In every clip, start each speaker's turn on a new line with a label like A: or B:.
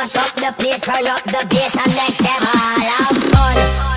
A: Cause up the place, turn up the bass and make them have fun.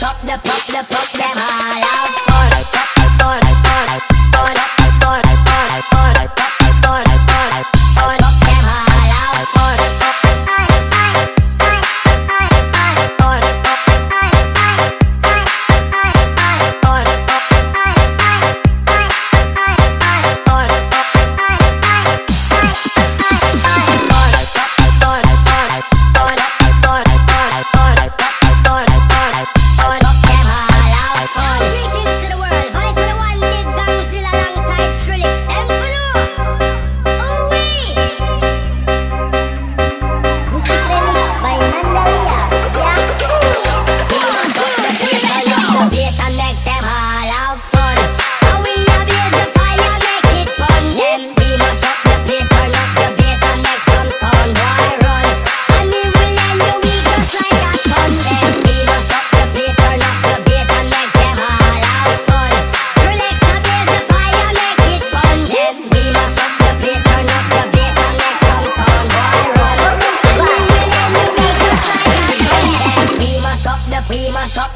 A: Pop the pop the pop them.